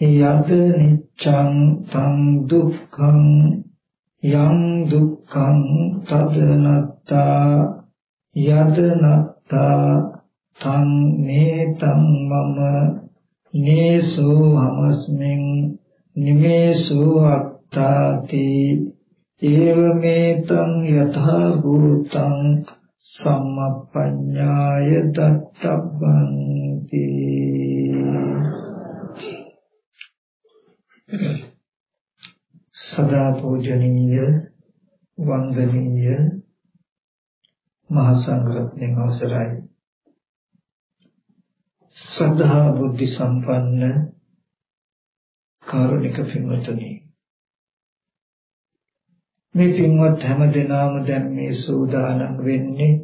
යද නිච්ඡං තං දුක්ඛං යං දුක්ඛං තදනත්තා යද නත්තා තං නේතං මම නේසෝ හමස්මින් නිමේසෝ අත්තාති ඒවමේතං යථා භූතං සම්මප්පඤ්ඤාය දත්තබ්බන්ති සදා පූජනීය වන්දනීය මහා සංඝරත්නයන් අවසරයි. සද්ධා බුද්ධ සම්පන්න කාරුණික පින්වතුනි මේ පින්වත් හැම දෙනාම දැන් මේ සූදානම් වෙන්නේ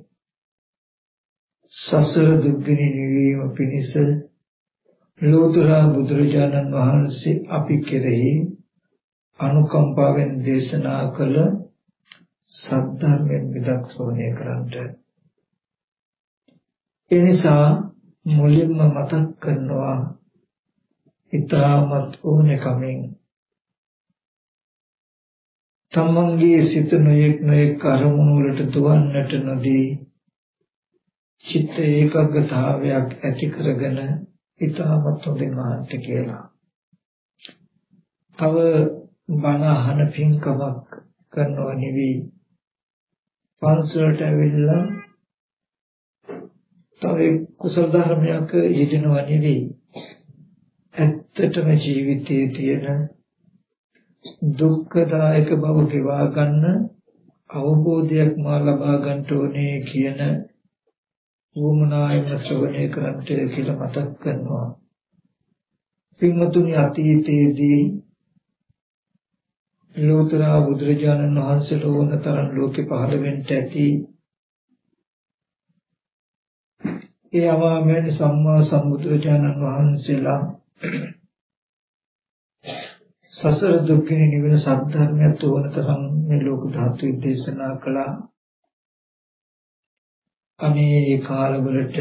සසර දුක්ගිනි නිවීම පිණිස ලෝතර බුදුරජාණන් වහන්සේ අපි කෙරෙහි අනුකම්පාවෙන් දේශනා කළ සද්ධර්මයෙන් විදක් ශ්‍රවණය කරන්ට ඒ නිසා මුලින්ම මතක් කරනවා ඊටමත් ඕනේ කමින් තමන්ගේ සිත නොයෙක් නොයෙක් අරමුණු වලට දුවන්නට නොදී චිත්ත ඒකාග්‍රතාවයක් ඇති කරගෙන ඊටමත් හොඳින් වහන්ත කියලා. තව බණ අහන පින්කමක් කරනව නෙවෙයි පන්සලට ඇවිල්ලා තව කුසල ධර්මයක යෙදෙනව නෙවෙයි ඇත්තටම ජීවිතයේ තියෙන දුක්ඛදායක බව ගෙවා ගන්න අවබෝධයක් මා ලබා ගන්න ඕනේ කියන වුමනායම ශ්‍රවණය කරන්ට කියලා මතක් කරනවා. පින්වතුනි අතීතයේදී ලෝතර බුදුරජාණන් වහන්සේට ඕන තරම් ලෝකෙ පහළ වෙන්න ඇති ඒ අවාමෙන් සම්මා සම්බුදුරජාණන් වහන්සේලා සසර දුක්ඛින නිවන සත්‍යඥයත් ඕන තරම් මේ ලෝක ධාතු දේශනා කළා අනේ ඒ කාලවලට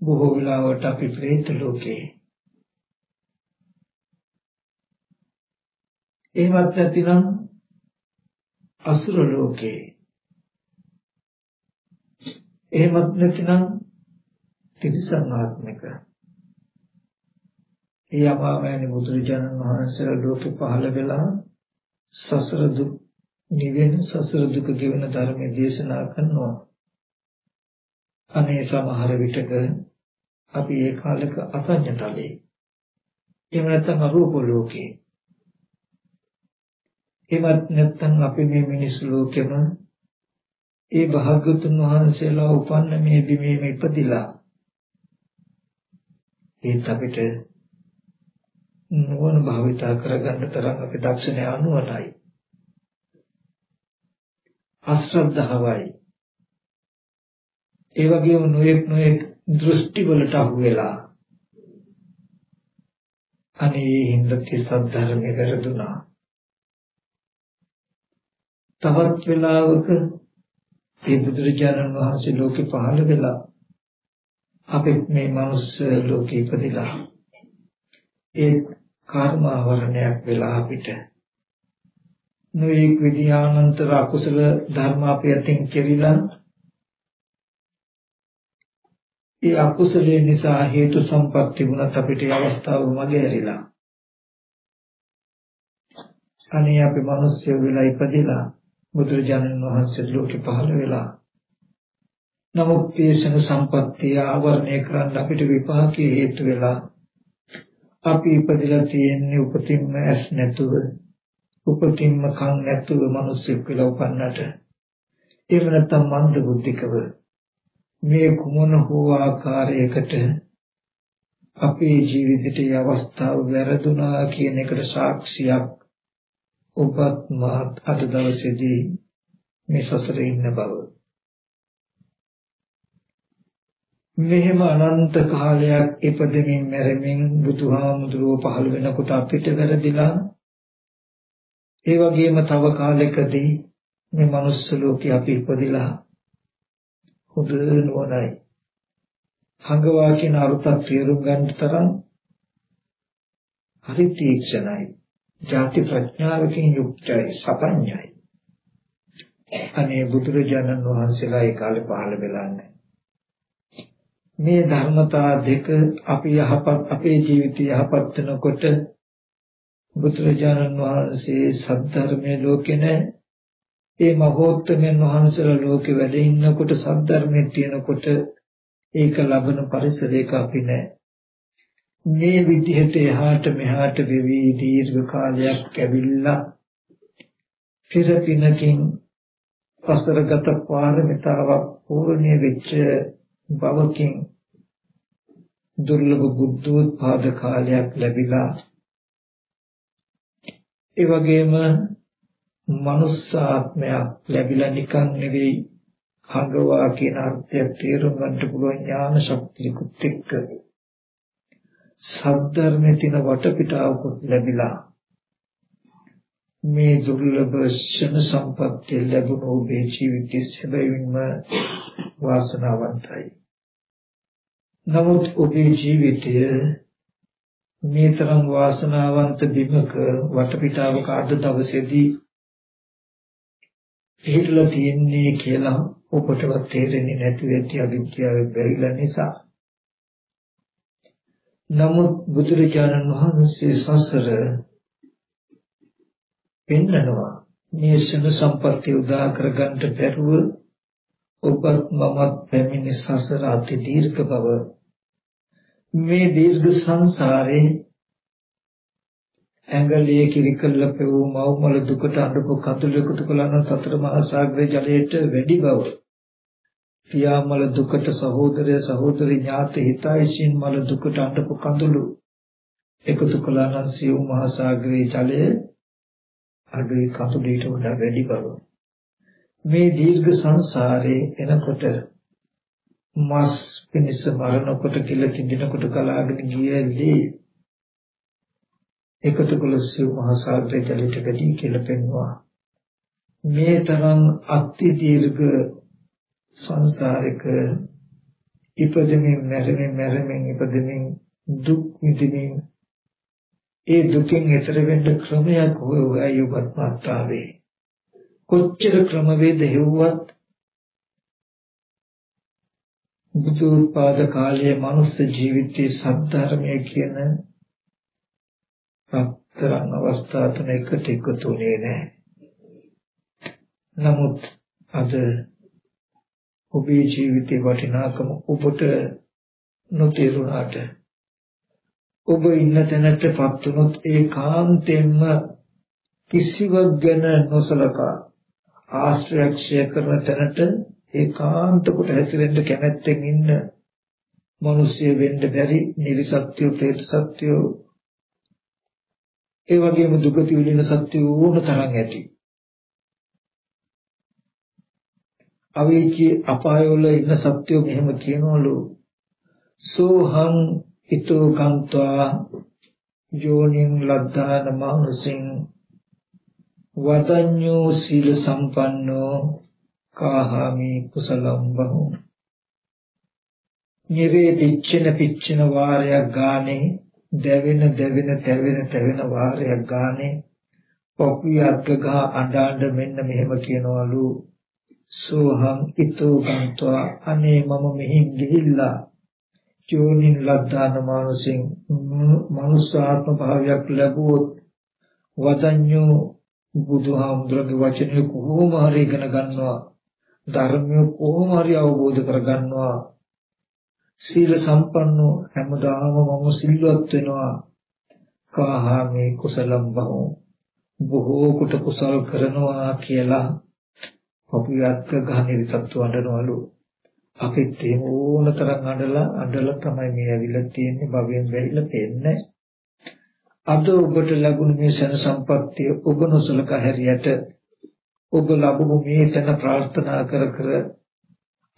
බොහෝ වෙලාවට අපි ප්‍රේත ලෝකේ. එහෙමත් නැතිනම් අසුර ලෝකේ. එහෙමත් නැතිනම් තිරිසන් ආත්මික. ඒ අමාමෑණි බුදුරජාණන් වහන්සේලා ලෝකෙ පහළ වෙලා සසර දුක් නිවෙන සසර දුක ගෙවන ධර්මයේ දේශනා කරනවා. අනේ සමහර විටක අපි ඒ කාලෙක අසඤ්ඤතලේ. එහෙම නැත්නම් අරූප ලෝකේ. එහෙමත් නැත්නම් අපි මේ මිනිස් ලෝකෙම ඒ භාග්‍යතුන් වහන්සේලා උපන්න මේ බිමේම ඉපදිලා. ඒත් අපිට නුවණ භාවිතා කරගන්න තරම් අපි දක්ෂණය අනුවණයි. අශ්‍රද්ධාවයි. ඒ වගේම නොයෙක් නොයෙක් දෘෂ්ටි වලට අහු වෙලා අනේ හින්දති සද්ධර්මයේ වැරදුනා. තවත් වෙලාවක මේ බුදුරජාණන් වහන්සේ ලෝකෙ පහළ වෙලා අපේ මේ මනුස්ස ලෝකෙ ඉපදිලා. ඒ කර්ම ආවරණයක් වෙලා අපිට. නොයෙක් විද්‍යානන්තර අකුසල ධර්ම අපි අතින් කෙරිලා ඒ අකුසලයේ නිසා හේතු සම්පත් තිබුණත් අපිට ඒ අවස්ථාව මගහැරිලා අනේ අපි මිනිස්සු වෙලා ඉපදිලා බුදුරජාණන් වහන්සේ ලෝකෙ පහළ වෙලා. නමුත් තේසන සම්පත්තිය ආවරණය කරන්න අපිට විපාකයේ හේතු වෙලා අපි ඉපදිලා තියෙන්නේ උපතින්ම ඇස් නැතුව උපතින්ම කන් නැතුව මිනිස්සෙක් වෙලා උපන්නට. එහෙම නැත්නම් මන්ද බුද්ධිකව මේ කුමන හෝ ආකාරයකට අපේ ජීවිතයේ අවස්ථාව වැරදුනා කියන එකට සාක්ෂියක් ඔබත් මාත් අද දවසේදී මේ සසරේ ඉන්න බව. මෙහෙම අනන්ත කාලයක් ඉපදෙමින් මැරෙමින් බුදුහාමුදුරුව පහළ වෙනකොට අපිට වැරදිලා ඒ වගේම තව කාලයකදී මේ මනුස්ස ලෝකේ අපි ඉපදිලා හොඳ නුවණයි. හඟවා කියන අරුතක් තේරුම් ගන්න තරම් හරි තීක්ෂණයි. ಜಾති ප්‍රඥාවකින් යුක්තයි සපඤ්ඤයි. අනේ බුදුරජාණන් වහන්සේලා ඒ කාලේ පහළ වෙලා නැහැ මේ ධර්මතා දෙක අපි යහපත් අපේ ජීවිතය යහපත් වෙනකොට බුදුරජාණන් වහන්සේ සද්ධර්මයේ ලෝකේ නැහැ. ඒ මහෝත්තමයන් වහන්සේලා ලෝකේ වැඩ ඉන්නකොට සද්ධර්මයේ තියෙනකොට ඒක ලබන පරිසරයක අපි නැහැ. මේ විදිහට එහාට මෙහාට වෙවි දීර්ඝ කාලයක් ඇවිල්ලා පෙර පිනකින් පසරගත පාරමිතාවක් පූර්ණිය වෙච්ච බවකින් දුර්ලභ බුද්ධෝත්පාද කාලයක් ලැබිලා ඒ වගේම මනුස්සාත්මයක් ලැබිලා නිකන් නෙවෙයි හඟවා කියන අර්ථය තේරුම් ගන්න පුළුවන් ඥාන ශක්තියකුත් එක්ක සද්ධර්මයේ තියෙන වටපිටාවකුත් ලැබිලා මේ දුර්ලභ ශන සම්පත්තිය ලැබුණු ඔබේ ජීවිතයේ සැබවින්ම වාසනාවන්තයි. නමුත් ඔබේ ජීවිතය මේ තරම් වාසනාවන්ත බිමක වටපිටාවක අද දවසේදී පිළිලා තියෙන්නේ කියලා ඔබටවත් තේරෙන්නේ නැති වෙච්ච අවිද්‍යාවේ බැරිලා නිසා. නමුත් බුදුරජාණන් වහන්සේ සසර පෙන්නනවා මේ සුන සම්පත්‍ය උදා කරගන්න බැරුව ඔබත් මමත් පැමිණි සසර අති දීර්ඝ බව මේ දීර්ඝ සංසාරේ ඇඟලිය කිරිකල්ල පෙවූ මව්මල දුකට අඬපු කතුළු එකතු කළා නම් සතර මහා සාගරයේ ජලයට වැඩි බව. පියාමල දුකට සහෝදරය සහෝදරි ඥාති හිතයිසින් මල දුකට අඬපු කඳුළු එකතු කළා නම් සියුම් මහා සාගරයේ ජලය අඩුයි කඳුළට වඩා වැඩි බව. මේ දීර්ඝ සංසාරේ එනකොට මස් පිනිස මරණකොට කියලා කිඳිනකොට කලාගෙන ගියදී එකතු කළ සිව් මහ සාගරයේ ජලයට වැඩි කියලා පෙන්වනවා මේ තරම් අති දීර්ඝ සංසාරික ඉපදෙමින් මැරෙමින් මැරෙමින් ඉපදෙමින් දුක් විඳින්මින් ඒ දුකෙන් එතර වෙන්න ක්‍රමයක් හොයයි ඔබත් මාතාවේ කොච්චර ක්‍රමවේද හෙව්වත් බුදු උත්පාද කාලයේ මනුස්ස ජීවිතයේ සද්ධර්මය කියන පතරන් අවස්ථා තුන එකට එකතුනේ නැහැ. නමුත් අද ඔබේ ජීවිතේ වටිනාකම ඔබට නොතේරුණාට ඔබ ඉන්න තැනටපත් වුණොත් ඒකාන්තයෙන්ම කිසිවක් ගැන නොසලකා ආශ්‍රයක්ෂය කරන තැනට ඒකාන්ත කොට හැසිරෙන්න කැමැත්තෙන් ඉන්න මිනිස්සු වෙන්න බැරි නිර්සත්‍ය ප්‍රේත සත්‍ය ඒ වගේම දුගති විඳින සත්‍ය ඕන තරම් ඇති. අවේචී අපායවල ඉන්න සත්‍යෝ මෙහෙම කියනවලු. සෝහං ඊතෝ කන්තා යෝනින් ලද්දාන මානුසින් වදඤ්ඤෝ සීල සම්පන්නෝ කාහාමි කුසලම් බහු. නිරේ පිච්චෙන පිච්චෙන වාරයක් ගානේ දැවෙන දැවෙන තැවෙන තැවෙන වාරයක් ගානේ පොකුයි අත්ගහ අඬ අඬ මෙන්න මෙහෙම කියනවලු. සෝහං ඊතෝ ගන්්වා අනේ මම මෙහින් ගිහිල්ලා. චෝනින් ලද්දාන මානසින් මනුෂ්‍යාත්ම භාවයක් ලැබුවොත් වදඤ්ඤෝ බුදුහාමුදුරගේ වචනේ කොහොම හරි ඉගෙන ගන්නවා. ධර්මය කොහොම හරි අවබෝධ කරගන්නවා. සීල සම්පන්නෝ හැමදාම මම සිල්වත් වෙනවා. කාහාමේ කුසලම් බහෝ. බොහෝ කොට කුසල් කරනවා කියලා අපියත් ගහනේ සත්තු අඬනවලු අපිත් එහෙම ඕන තරම් අඬලා අඬලා තමයි මේ ඇවිල්ලා තියෙන්නේ. භවයෙන් බැරිලා පෙන්නේ අද ඔබට ලැබුණු මේ සන සම්පත්තිය ඔබ නොසලකා හැරියට ඔබ ලැබුණු මේ තන ප්‍රාර්ථනා කර කර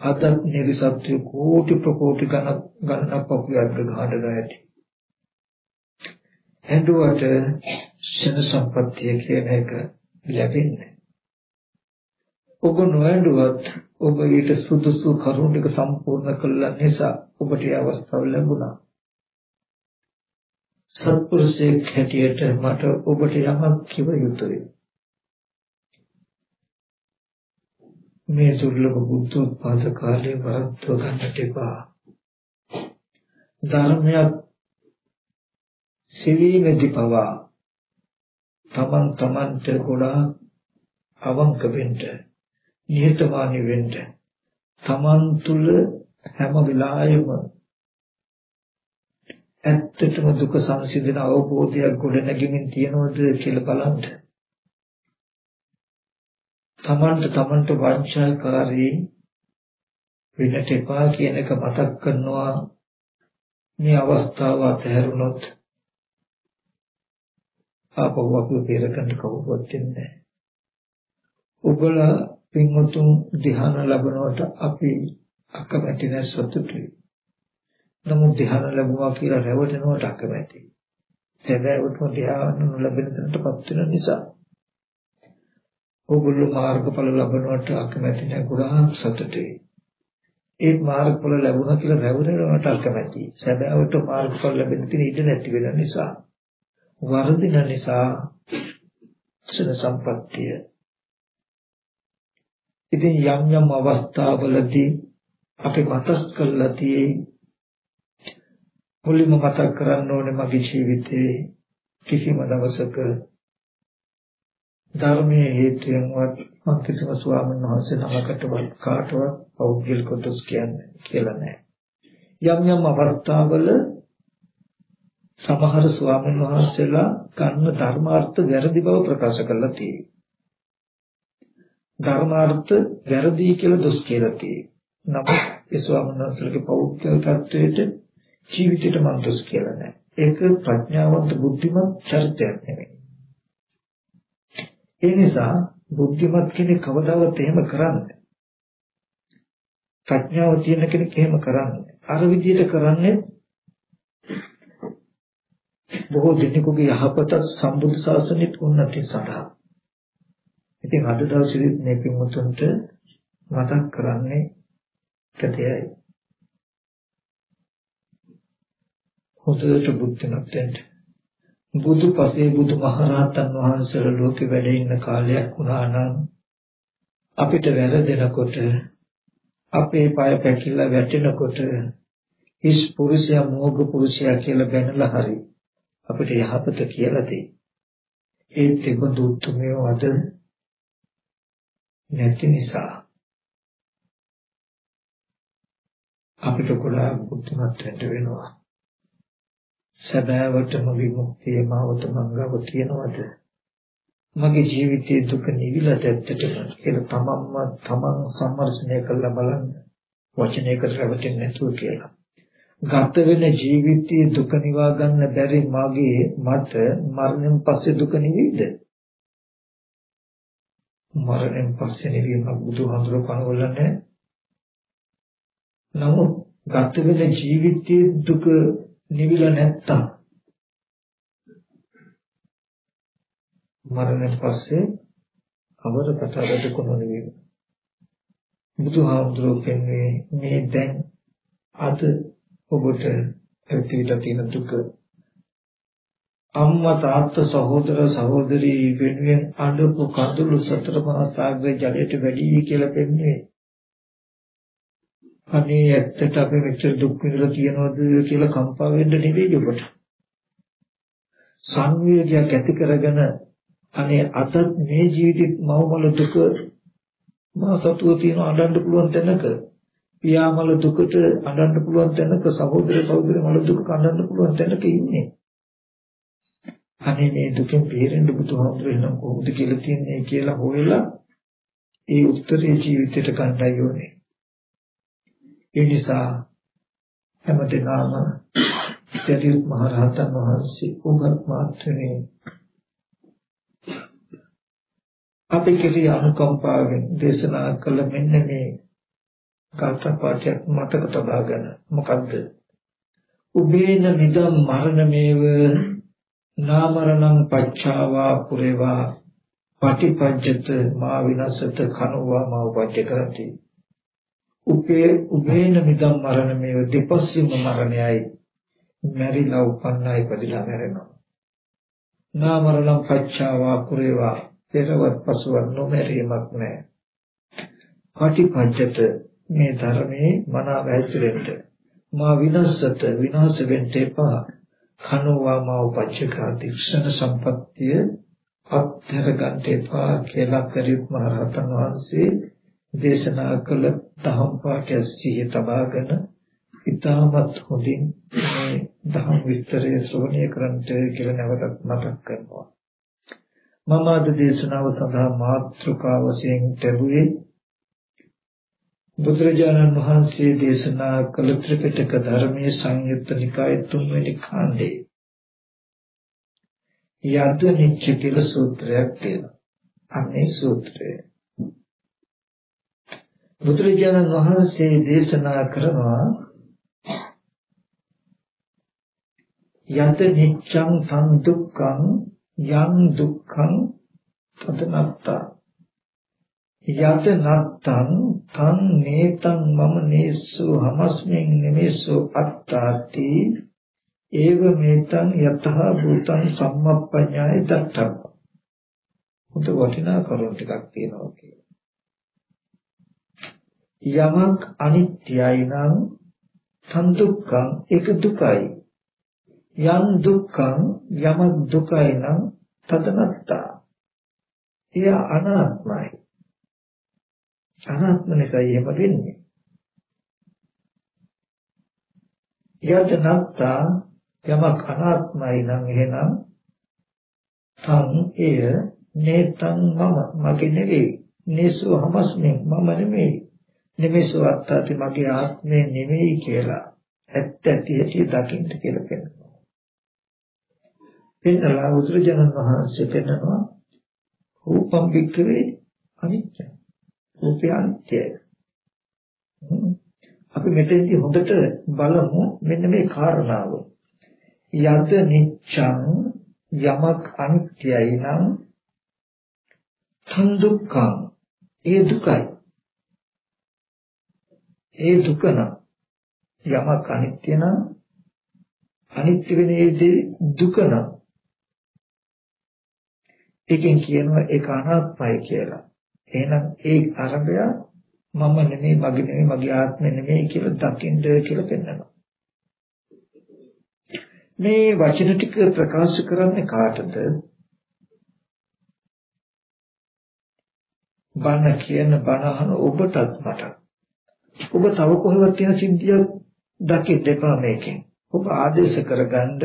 අද නිර්සත්‍ය කෝටි ප්‍රකෝටි ගණන් ගණනක් පපුවක් ගහඩ ඇති. හැදුවට සන සම්පත්තිය කියන එක ලැබෙන්නේ. ඔබ නොඇඬුවත් ඔබ ඊට සුදුසු කරුණු ටික සම්පූර්ණ කළ නිසා ඔබට ඒ අවස්ථාව ලැබුණා. සත්පුරුෂයෙක් හැටියට මට ඔබට යමක් කිව යුතුයි. මේ දුර්ලභ බුද්ධ උත්පාද කාලේ වරද්දව ගන්නට එපා. ධර්මයක් සිවීමේදී පවා තමන් තමන්ට ගොඩාක් අවංක වෙන්න නිහතමානී වෙන්න තමන් තුළ හැම වෙලාවෙම ඇත්තටම දුක සංසිඳන අවබෝධයක් ගොඩනැගෙමින් තියනවද කියලා බලන්න. තමන්ට තමන්ට වංචාකාරී වෙන්නට එපා කියන එක මතක් කරනවා. මේ අවස්ථාව අතහැරුණොත් ආපහු අපි පෙරකන්ට කවුරුවත් ඉන්නේ ඔබලා පින්වතුන් ධ්‍යාන ලැබනකොට අපි අකමැති නැසතුටුයි නමුත් ධ්‍යාන ලැබුවා කියලා රැවටෙනවට අකමැති. සැබෑවටම ධ්‍යාන නොලැබෙන තැනටපත් වෙන නිසා ඕගොල්ලෝ මාර්ගඵල ලබනවට අකමැති නැහැ ගොඩාක් සතුටුයි. ඒ මාර්ගඵල ලැබුණා කියලා රැවටෙනවට අකමැති. සැබෑවට මාර්ගඵල ලැබෙන්න තියෙන ඉඩ නැති වෙන නිසා වර්ධින නිසා සන සම්පත්තිය ඉතින් යම් යම් අවස්ථාවලදී අපි මතක් කරලා තියෙයි මුලින්ම මතක් කරන්න ඕනේ මගේ ජීවිතේ කිසිම දවසක ධර්මයේ හේතුයෙන්වත් මම කිසිම ස්වාමීන් වහන්සේ නමකටවත් කාටවත් පෞද්ගලික දොස් කියන්නේ කියලා නෑ. යම් යම් අවස්ථාවල සමහර ස්වාමීන් වහන්සේලා කන්න ධර්මාර්ථ වැරදි බව ප්‍රකාශ කරලා තියෙනවා. ධර්මාර්ථ වැරදි කියලා දොස් කියලා තියෙනවා. නමුත් ඒ ස්වාමීන් වහන්සේලගේ පෞද්ගලික තත්වයට ජීවිතේට මම දොස් කියලා නෑ. ඒක ප්‍රඥාවන්ත බුද්ධිමත් චරිතයක් නෙමෙයි. ඒ නිසා බුද්ධිමත් කෙනෙක් කවදාවත් එහෙම කරන්නේ ප්‍රඥාව තියෙන කෙනෙක් එහෙම කරන්නේ. අර විදිහට කරන්නේ බොහෝ දෙනෙකුගේ යහපත සම්බුද්ධ ශාසනයේ උන්නතිය සඳහා. ඉතින් අද දවසේ මේ පින්වතුන්ට මතක් කරන්නේ කතියයි. හොඳට බුද්ධිමත් වෙන්න. බුදු පසේ බුදු මහරහතන් වහන්සේලා ලෝකෙ වැඩ ඉන්න කාලයක් වුණා නම් අපිට වැරදෙනකොට අපේ পায় පැකිලා වැටෙනකොට හිස් පුරුෂයා මෝග පුරුෂයා කියලා බැනලා හරි අපිට යහපත කියලා දෙයි. ඒ තිබුණු උත්මය අද නැති නිසා අපිට ගොඩාක් බුද්ධිමත් වෙන්න වෙනවා. සැබෑවටම විමුක්තිය මාවත මංගව කියනවද මගේ ජීවිතයේ දුක නිවිලා දැත්තටම කියලා තමන්ම තමන් සම්මර්ෂණය කරලා බලන්න වචනයකට රැවටෙන්නේ නැතුව කියලා. ගත වෙන ජීවිතයේ දුක නිවා ගන්න බැරි මගේ මට මරණයෙන් පස්සේ දුක නිවිද? මරණයෙන් පස්සේ නිවීම බුදුහාමුදුරුවෝ කනවල නැහැ. නමුත් ගත වෙන ජීවිතයේ දුක නිවිලා නැත්තම් මරණයෙන් පස්සේ අවර කතාවට කොන නෙවෙයි. බුදුහාමුදුරුවෝ කියන්නේ මේ දැන් අද ඔබට ඇතිවිලා තියෙන දුක අම්මා තාත්තා සහෝදර සහෝදරී වෙනුවෙන් අඬපු කඳුළු සතර මහා සාගරේ ජලයට වැඩි කියලා පෙන්නේ අනේ ඇත්තට අපි මෙච්චර දුක් විඳලා තියනවද කියලා කම්පා වෙන්න නෙවෙයි ඔබට. සංවේගයක් ඇති කරගෙන අනේ අතත් මේ ජීවිතේ මවමල දුක මා සතුව තියෙන අඬන්න පුළුවන් තැනක පියාමල දුකට අඬන්න පුළුවන් තැනක සහෝදර සහෝදරි මල දුක අඬන්න පුළුවන් තැනක ඉන්නේ. අනේ මේ දුකෙන් බේරෙන්න බුදුහාමුදුරේ නම් කොහොමද කියලා තියන්නේ කියලා හොයලා ඒ උත්තරේ ජීවිතයට ගන්නයි ඕනේ. ඒ නිසා හැමදෙනාම සත්‍යදී මහරහතන් වහන්සේ උගත් මාත්‍රනේ අපි කෙරෙහි අනුකම්පාවෙන් දේශනා කළ මෙන්න මේ කාථා පාඨයක් මතක තබාගෙන මොකද්ද? උබේන නිදම් මරණමේව නාමරණං පච්චාවා පුරේවා පටිපංචත මා විනසත කනුවා මා උපජ්ජ කරති. උපේ උබේන නිදම් මරණමේව දෙපස්සිම මරණයයි. මැරිලා උපන්නයි ඉපදිලා මැරෙනවා. නාමරණං පච්චාවා පුරේවා පෙරවත් පසුවත් නොමැරීමක් නැහැ. පටිපංචත මේ ධර්මයේ මනාව හැසිරෙන්න මා විනස්සත විනාශ වෙන්න එපා. කනෝවා මා උපච්චකා තික්ෂණ සම්පත්තිය අත්හැර ගන්න එපා කියලා කරියුත් මහ රහතන් වහන්සේ දේශනා කළ දහම් පාඨය සිහිය තබාගෙන ඉතාමත් හොඳින් මේ දහම් විස්තරය ශ්‍රවණය කරන්ට කියලා නැවතත් මතක් කරනවා මම අද දේශනාව සඳහා මාතෘකාව වශයෙන් ලැබුවේ බුදුරජාණන් වහන්සේ දේශනා කළ ත්‍රිපිටක ධර්මයේ සංයුත්ත නිකායේ තුන්වෙනි කාණ්ඩේ යද්ද නිච්ච කියලා සූත්‍රයක් තියෙනවා. අනේ සූත්‍රය. බුදුරජාණන් වහන්සේ දේශනා කරනවා යත නිච්ඡං සං දුක්ඛං යං දුක්ඛං තදනත්තා. යත නත්තං තං නේතං මම නේසු හමස්මින් නෙමෙසු අත්තාති. ඒව මේතං යතහ භූතං සම්මප්පඤ්ඤාය දත්තං උත වටිනා කරුණු ටිකක් තියෙනවා කියලා. යමක් අනිත්‍යයි නම් තන් දුක්ඛං ඒක දුකයි. යම් දුක්ඛං යමක් දුකයි නම් තදනත්තා. එය අනාත්මයි. අනාත්ම නිසායි එහෙම වෙන්නේ. යද නැත්තා යමක් අනාත්මයි නම් එහෙනම් තන් එය නේතං මම. මගේ නෙවෙයි. නේසු හමස්මේ මම නෙමෙයි නෙමෙසු අත්තති මගේ ආත්මය නෙමෙයි කියලා ඇත්ත ඇති ඇති දකින්න කියලා කියනවා. පෙන්නලා උතුරුජනන් වහන්සේ පෙන්නනවා රූපම් වික්‍රේ අනිත්‍යයි. රූපය අනිත්‍යයි. අපි මෙතෙන්දී හොඳට බලමු මෙන්න මේ කාරණාව. යද නිච්ඡං යමක් අනිත්‍යයි නම් තන් දුක්ඛං ඒ දුකයි. ඒ දුක නම් යමක් අනිත්‍ය නම් අනිත්‍ය වෙන ඒ දුක නම් ඒකෙන් කියනවා ඒක අනාත්මයි කියලා. එහෙනම් ඒ අරබය මම නෙමෙයි මගේ නෙමෙයි මගේ ආත්මය නෙමෙයි කියලා දකින්න කියලා පෙන්වනවා. මේ වචන ටික ප්‍රකාශ කරන්නේ කාටද? බණ කියන බණ අහන ඔබටත් මට. ඔබ තව කොහෙවත් තියෙන සිද්ධියක් දකින්න එපා මේකෙන්. ඔබ ආදේශ කරගන්න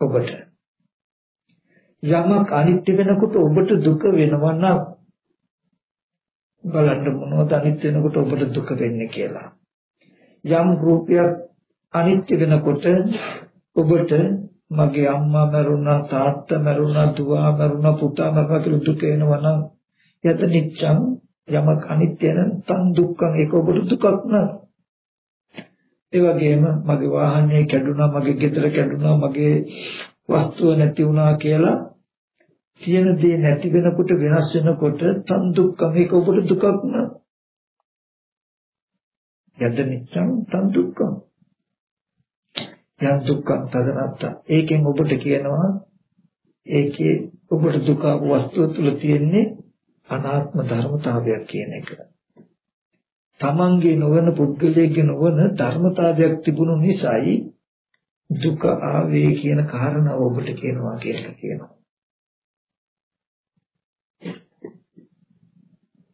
ඔබට. යමක් අනිත්‍ය වෙනකොට ඔබට දුක වෙනවා නම් බලන්න මොනවද අනිත්‍ය වෙනකොට ඔබට දුක වෙන්නේ කියලා. යම් රූපයක් අනිත්‍ය වෙනකොට ඔබට මගේ අම්මා මරුණා තාත්තා මරුණා දුව මරුණා පුතා මරුණා කියලා දුක එනවා නම් යත නිච්ඡං යමක් අනිත්‍ය නම් තන් දුක්ඛං ඒක ඔබට දුකක් නෑ. ඒ වගේම මගේ වාහනේ කැඩුනා මගේ ගෙදර කැඩුනා මගේ වස්තුව නැති වුණා කියලා තියෙන දේ නැති වෙනකොට වෙනස් වෙනකොට තන් දුක්ඛ මේක ඔබට දුකක් නෑ. යද්ද නිච්ඡං තන් දුක්ඛ. යම් දුක්ඛ තදනත්ත. ඒකෙන් ඔබට කියනවා ඒකේ ඔබට දුක වස්තුව තුල තියෙන්නේ අනාත්ම ධර්මතාවයක් කියන එක. තමන්ගේ නොවන පුද්ගලයෙක්ගේ නොවන ධර්මතාවයක් තිබුණු නිසායි දුක ආවේ කියන කාරණාව ඔබට කියනවා කියලා කියනවා.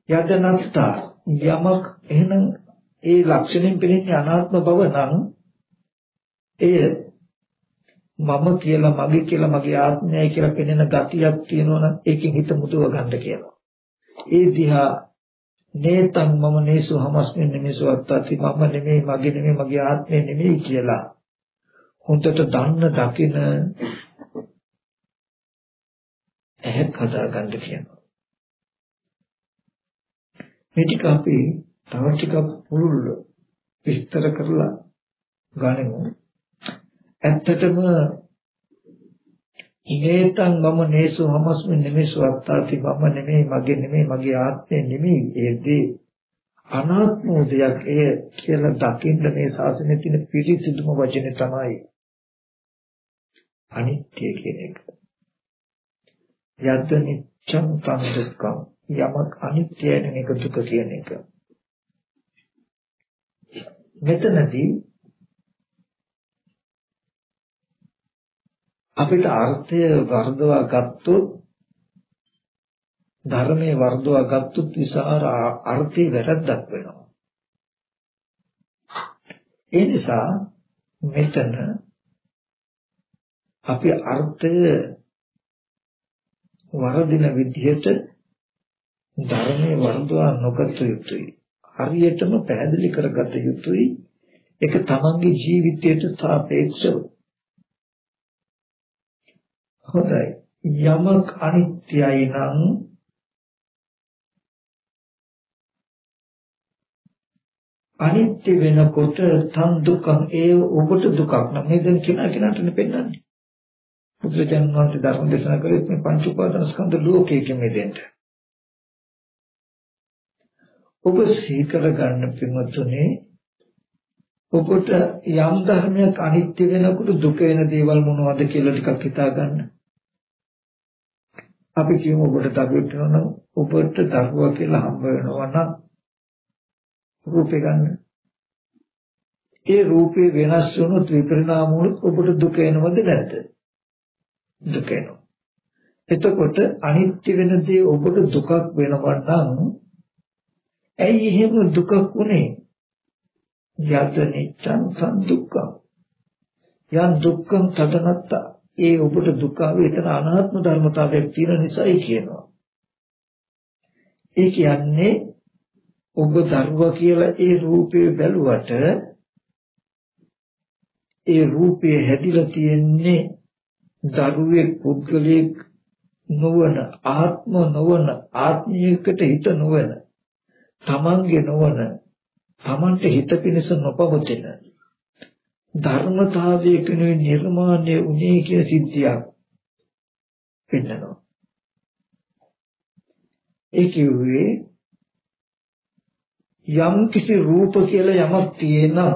යදනත්තා යමක් එහෙනම් ඒ ලක්ෂණයෙන් පෙනෙන්නේ අනාත්ම බව නම් එය මම කියලා මගේ කියලා මගේ ආත්මයයි කියලා පෙනෙන ගතියක් තියෙනවා නම් ඒකෙන් හිත මුදව ගන්න කියනවා. ඒ දිහා නේතං මම නේසු හමස්මින් නේසු අත්තති මම නෙමෙයි මගේ නෙමෙයි මගේ ආත්මය නෙමෙයි කියලා හොඳට දන්න දකින ඇහක් හදාගන්න කියනවා. මේ ටික අපි තව ටිකක් පුළුල් විස්තර කරලා ගනිමු. ඇත්තටම ඉනේතං මම නේසු හමස්මි නෙමෙසු අත්තාති මම නෙමෙයි මගේ නෙමෙයි මගේ ආත්මය නෙමෙයි ඒදී අනාත්ම දෙයක් එය කියලා දකින්න මේ ශාසනයේ තියෙන පිළිසිදුම වචනේ තමයි අනිත්‍ය කියන එක. යද්ද නිච්ඡං තං දුක්ඛං යමක් අනිත්‍යයි නෙක දුක කියන එක. මෙතනදී අපිට අර්ථය වර්ධවා ගත්තොත් ධර්මයේ වර්ධවා ගත්තොත් විසාර අර්ථي වැරද්දක් වෙනවා. ඒ නිසා මෙතන අපි අර්ථය වරදින විදිහට ධර්මයේ වර්ධවා නොගත යුතුයි. හරියටම පැහැදිලි කරගත යුතුයි. ඒක තමන්ගේ ජීවිතයට සාපේක්ෂව හොඳයි. යමක් අනිත්‍යයි නම් අනිත්‍ය වෙනකොට තන් දුකං ඒ ඔබට දුකක් නම් මේ දැන් කෙනා කෙනාට නෙපෙන්නන්නේ. බුදුරජාණන් වහන්සේ ධර්ම දේශනා කළේ මේ පංච උපාදාන ස්කන්ධ ලෝකයේ මෙදෙන්න. ඔබ සීකර ගන්න පින්වතුනේ ඔබට යම් ධර්මයක් අනිත්‍ය වෙනකොට දුක වෙන දේවල් මොනවද කියලා ටිකක් හිතා ගන්න. අපි කියමු ඔබට දරුවෙක් වෙනවා නම් ඔබට දරුවා කියලා හම්බ වෙනවා නම් රූපේ ගන්න. ඒ රූපේ වෙනස් වුණොත් විපරිණාම වුණොත් ඔබට දුක එනවද නැද්ද? දුක එනවා. එතකොට අනිත්‍ය වෙන දේ ඔබට දුකක් වෙනවා නම් ඇයි එහෙම දුකක් උනේ? යත නිච්ඡං සම්දුක්ඛං. යම් දුක්ඛං තදනත්තා ඒ ඔබට දුක වේතන අනාත්ම ධර්මතාවයක් තියෙන නිසායි කියනවා. ඒ කියන්නේ ඔබ දරුවා කියලා ඒ රූපේ බැලුවට ඒ රූපේ හැදිලා තියෙන්නේ දරුවෙක් පුද්ගලයෙක් නොවන ආත්ම නොවන ආත්මයකට හිත නොවන තමන්ගේ නොවන තමන්ට හිත පිණිස නොපවතින ධර්මතාවයේ කෙනෙ නිර්මාණය උනේ කියන සිද්ධියක් පෙන්නනවා. ඒ කිව්වේ යම් කිසි රූප කියලා යමක් තියෙනවා.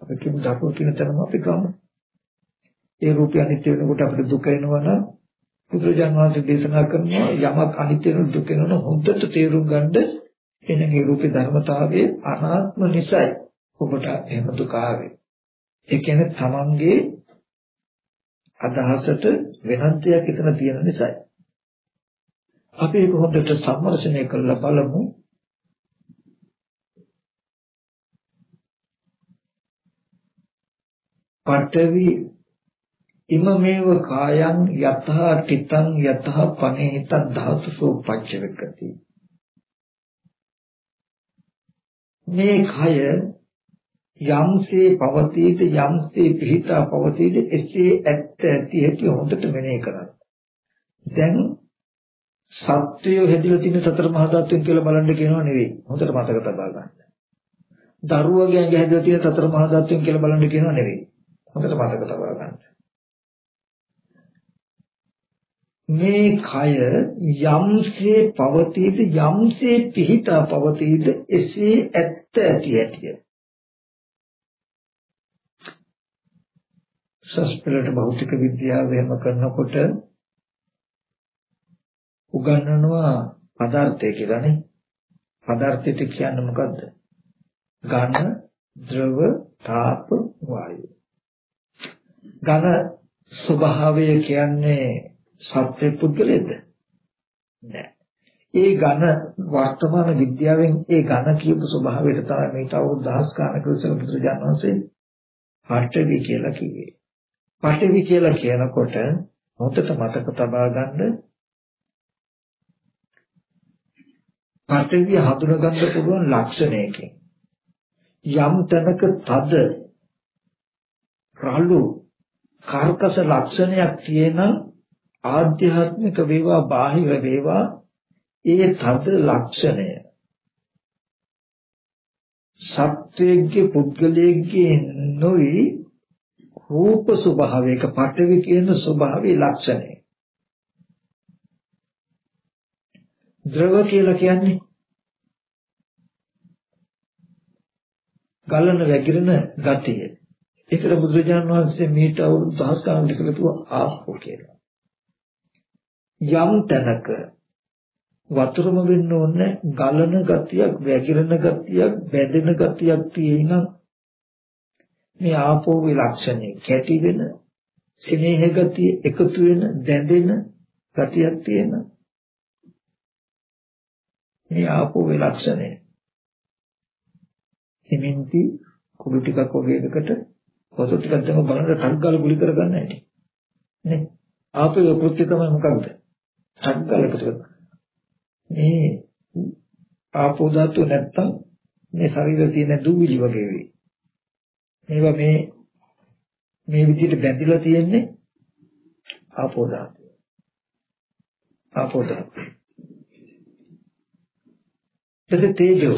අපි කියමු දකුණු කියන තැනම අපි ගමු. ඒ රූපය අනිත්‍ය වෙනකොට අපිට දුක එනවනම් බුදුරජාණන් වහන්සේ දේශනා කරනවා යමක් අනිත්‍ය වෙන දුක වෙනවනම් හොඳට තේරුම් ගන්න එනගේ රූපේ ධර්මතාවයේ අනාත්ම නිසයි. ඔබට එහෙම දුක ආවේ. ඒ කියන්නේ තමන්ගේ අදහසට වෙනත් දෙයක් එතන තියෙන නිසායි. අපි ඒක හොඳට සම්මර්ෂණය කරලා බලමු. පඨවි ඉමමේව කායං යතහ තිතං යතහ පනේත ධාතුසෝ පච්චවෙකති මේ කය යම්සේ පවතීද යම්සේ පිහිටා පවතීද එසේ ඇත්ත ඇති ඇති හොඳට මෙනෙහි කරන්න. දැන් සත්‍යය හැදිලා තියෙන සතර මහා ධාතුන් කියලා බලන්න කියනවා නෙවෙයි. හොඳට මතක තබා ගන්න. දරුවගේ ඇඟ හැදිලා තියෙන සතර මහා ධාතුන් කියලා බලන්න කියනවා නෙවෙයි. හොඳට මතක තබා ගන්න. මේ කය යම්සේ පවතීද යම්සේ පිහිටා පවතීද එසේ ඇත්ත ඇති ඇතිය සස්පෙලට භෞතික විද්‍යාව එහෙම කරනකොට උගන්වනවා පදාර්ථය කියලානේ. පදාර්ථයට කියන්නේ මොකද්ද? ඝන, ද්‍රව, තාප, වායු. ඝන ස්වභාවය කියන්නේ සත්‍ය පුද්ගලයේද? නෑ. ඒ ඝන වර්තමාන විද්‍යාවෙන් ඒ ඝන කියපු ස්වභාවයට තමයි මේට අවුරුදු දහස් ගානක ඉස්සර බුදුරජාණන් වහන්සේ පාඨවි කියලා කිව්වේ. පඨවි කියලා කියනකොට හොඳට මතක තබා ගන්න. පඨවි හඳුනා ගන්න පුළුවන් ලක්ෂණයකින්. යම් තැනක තද රළු කාර්කස ලක්ෂණයක් තියෙන ආධ්‍යාත්මික වේවා බාහිර වේවා ඒ තද ලක්ෂණය. සත්වයේ පුද්ගලයේ නොයි රූප ස්වභාවයක පටවි කියන ස්වභාවයේ ලක්ෂණය ද්‍රව කියලා කියන්නේ ගලන වැగిරෙන ගතිය. ඒකට බුදුරජාණන් වහන්සේ මීට අවුරුදු දහස් ගණනකට කිව්වා ආපෝ කියලා. යම් තැනක වතුරම වෙන්න ඕනේ ගලන ගතියක්, වැగిරෙන ගතියක්, බැඳෙන ගතියක් තියෙනම් මේ ආපෝවේ ලක්ෂණය. කැටි වෙන, ස්නේහ ගතිය එකතු වෙන, දැඳෙන ගතියක් තියෙන මේ ආපෝවේ ලක්ෂණය. හිමින්ති කුඩු ටිකක් වගේ එකකට වතු ටිකක් දැම බලන්න ටක් ගාලා ගුලි කරගන්න හැටි නේ? ආපේ කෘත්‍ය තමයි මොකක්ද ටක් ගාලා එකතු කරගන්න. මේ ආපෝ ධාතුව නැත්තම් මේ ශරීරයේ තියෙන දුවිලි වගේ වෙයි. මේවා මේ මේ විදිහට බැඳිලා තියෙන්නේ ආපෝ ධාතුව ආපෝ ධාතුව ඊට තේජෝ.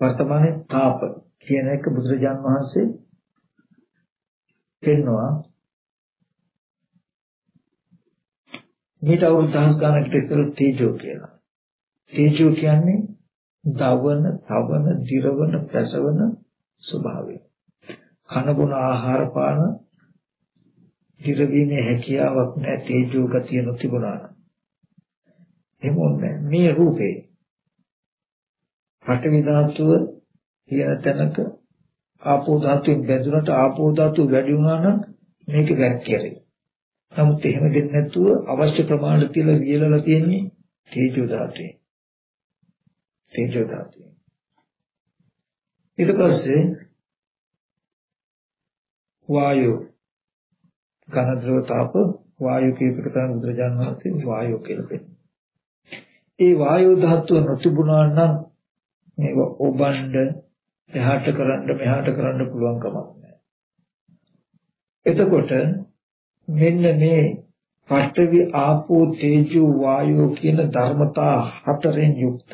වර්තමානයේ තාප කියන එක බුදුරජාන් වහන්සේ පෙන්නවා. මේට අවුරුදු දහස් ගණනකට ඉස්සර තේජෝ කියලා. තේජෝ කියන්නේ දවන, තවන, දිරවන, පැසවන ස්වභාවය. කන බොන ආහාර පාන දිරවීමේ හැකියාවක් නැහැ තේජෝ ගතිය නොතිබුණා. එහෙම මේ රූපේ පඨවි ධාතුව කියන තැනක ආපෝ ධාතුවෙන් බැඳුනට ආපෝ ධාතුව වැඩි වුණා නම් මේක වැක්කිරේ. නමුත් එහෙම දෙන්නේ නැතුව අවශ්‍ය ප්‍රමාණය තියලා වියලලා තියෙන්නේ තේජෝ ධාතුවේ. තේජෝ ධාතුවේ. ඊට පස්සේ වායෝ ඝන ද්‍රව ತಾಪ වායු කීපක තමයි බුදුරජාණන් වහන්සේ වායෝ කියලා පෙන්නනවා. ඒ වායෝ ධාතුව නොතිබුණා නම් මේක ඔබන්න එහාට කරන්න මෙහාට කරන්න පුළුවන් කමක් නැහැ. එතකොට මෙන්න මේ පඨවි ආපෝ තේජෝ වායෝ කියන ධර්මතා හතරෙන් යුක්ත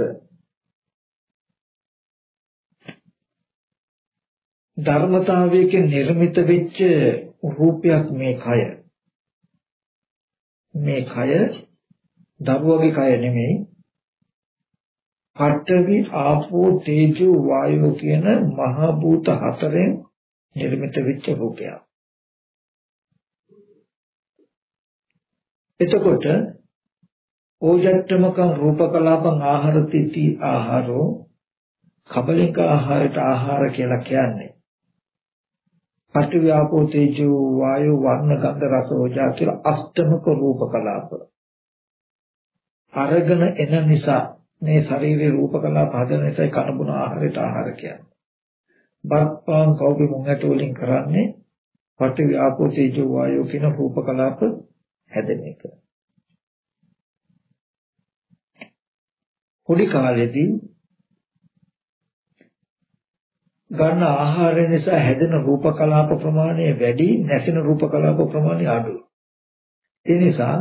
ධර්මතාවයකින් නිර්මිත වෙච්ච රූපයක් මේ කය මේ කය දරුවගේ කය නෙමෙයි පඨවි ආපෝ තේජෝ වායෝ කියන මහ භූත හතරෙන් නිර්මිත වෙච්ච රූපයක්. එතකොට ඕජට්ටමකං රූපකලාපං ආහාරතිති ආහාරෝ කබලික ආහාරයට ආහාර කියලා කියන්නේ. පඨවි ආපෝ තේජෝ වායෝ වර්ණ ගන්ධ රස ඕජා කියලා අෂ්ටමක රූපකලාප. අරගෙන එන නිසා මේ ශරීරේ රූප කලාප හදන එකයි කනබුන ආහාරයට ආහාර කියන්නේ. බත්පාන් කවුරු මුංගට වලින් කරන්නේ පඨවි ආපෝ තේජෝ වායෝ කියන රූප කලාප හැදෙන එක. පොඩි කාලේදී ගන්න ආහාරය නිසා හැදෙන රූප කලාප ප්‍රමාණය වැඩි නැසෙන රූප කලාප ප්‍රමාණය අඩුයි. ඒ නිසා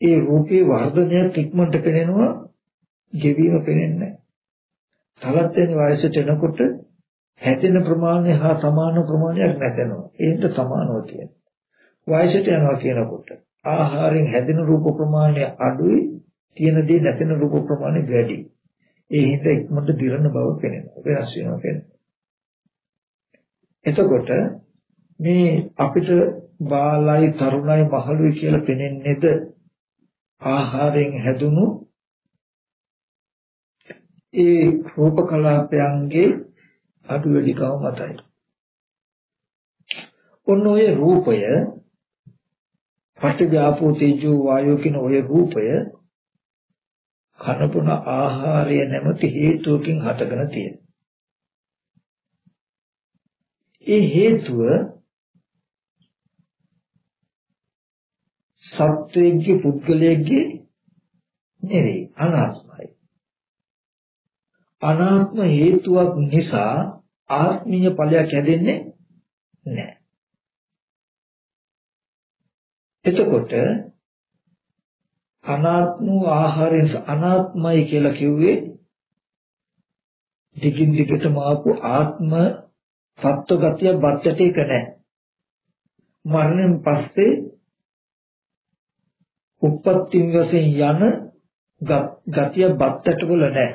ඒ රූපේ වර්ධනය ඉක්මනට පෙනෙනවා ගෙවීම පේන්නේ තවත් වෙන වයසට එනකොට හැදෙන ප්‍රමාණය හා සමාන ප්‍රමාණයක් නැතනවා. ඒකට සමානව කියන්නේ. වයසට යනවා කියනකොට ආහාරයෙන් හැදෙන රූප ප්‍රමාණය අඩුයි, තියෙන දේ නැතෙන රූප ප්‍රමාණය වැඩි. ඒ හිත ඉක්මනට දිරන බව පේනවා. වෙනස් වෙනවා කියන්නේ. එතකොට මේ අපිට බාලයි තරුණයි මහලුයි කියලා පෙනෙන්නේද ආහාරයෙන් හැදුණු ඒ රූප කලාපයන්ගේ අඩු වැඩිකම මතයි. ඔන්න ඔය රූපය පටිඝාපෝ තේජෝ වායෝ කියන ඔය රූපය කනපුන ආහාරය නැමැති හේතුවකින් හටගෙන තියෙනවා. ඒ හේතුව සත්වයේ පුද්ගලයේ නෙවෙයි අනාත්මයි. අනාත්ම හේතුවක් නිසා ආත්මීය ඵලයක් හැදෙන්නේ නැහැ. එතකොට අනාත්ම ආහාරයෙන් අනාත්මයි කියලා කිව්වේ දිගින් දිගටම ආපු ආත්ම සත්ව ගතිය බත්තට එක නැහැ. මරණයෙන් පස්සේ උප්පත්තින් වශයෙන් යන ගතිය බත්තට වල නැහැ.